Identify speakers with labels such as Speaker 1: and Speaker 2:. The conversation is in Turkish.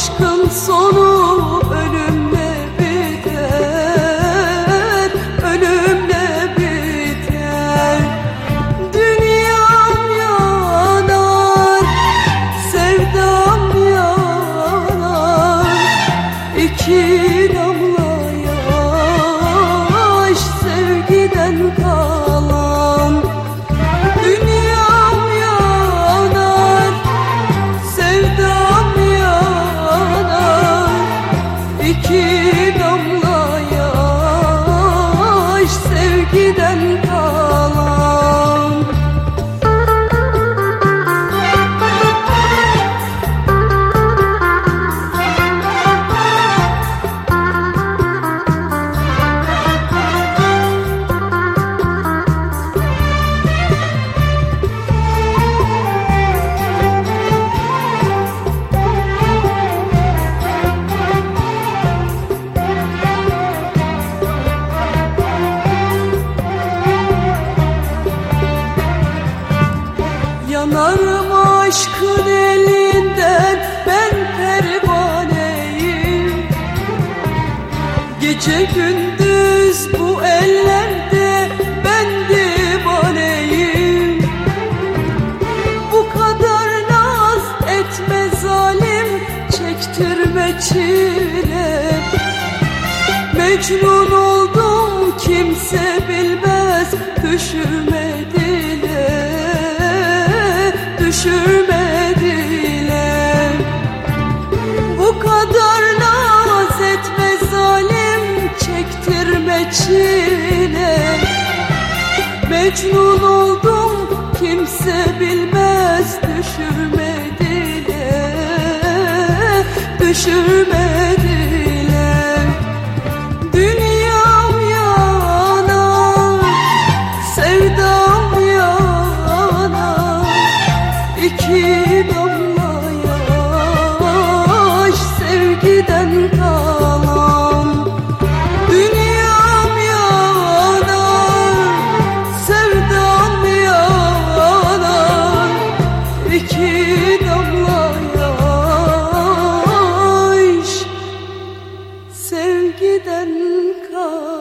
Speaker 1: aşkım. gider aşkın elinden ben pervaneyim. Gece gündüz bu ellerde ben divaneyim. Bu kadar naz etme zalim çektirme çile. Mecnun oldum kimse bilmez düşün çile Mecnun oldum kimse bilmez düşürme dile Düşürme dile Dünyam yanar Sevdam yanar İki damla dan kau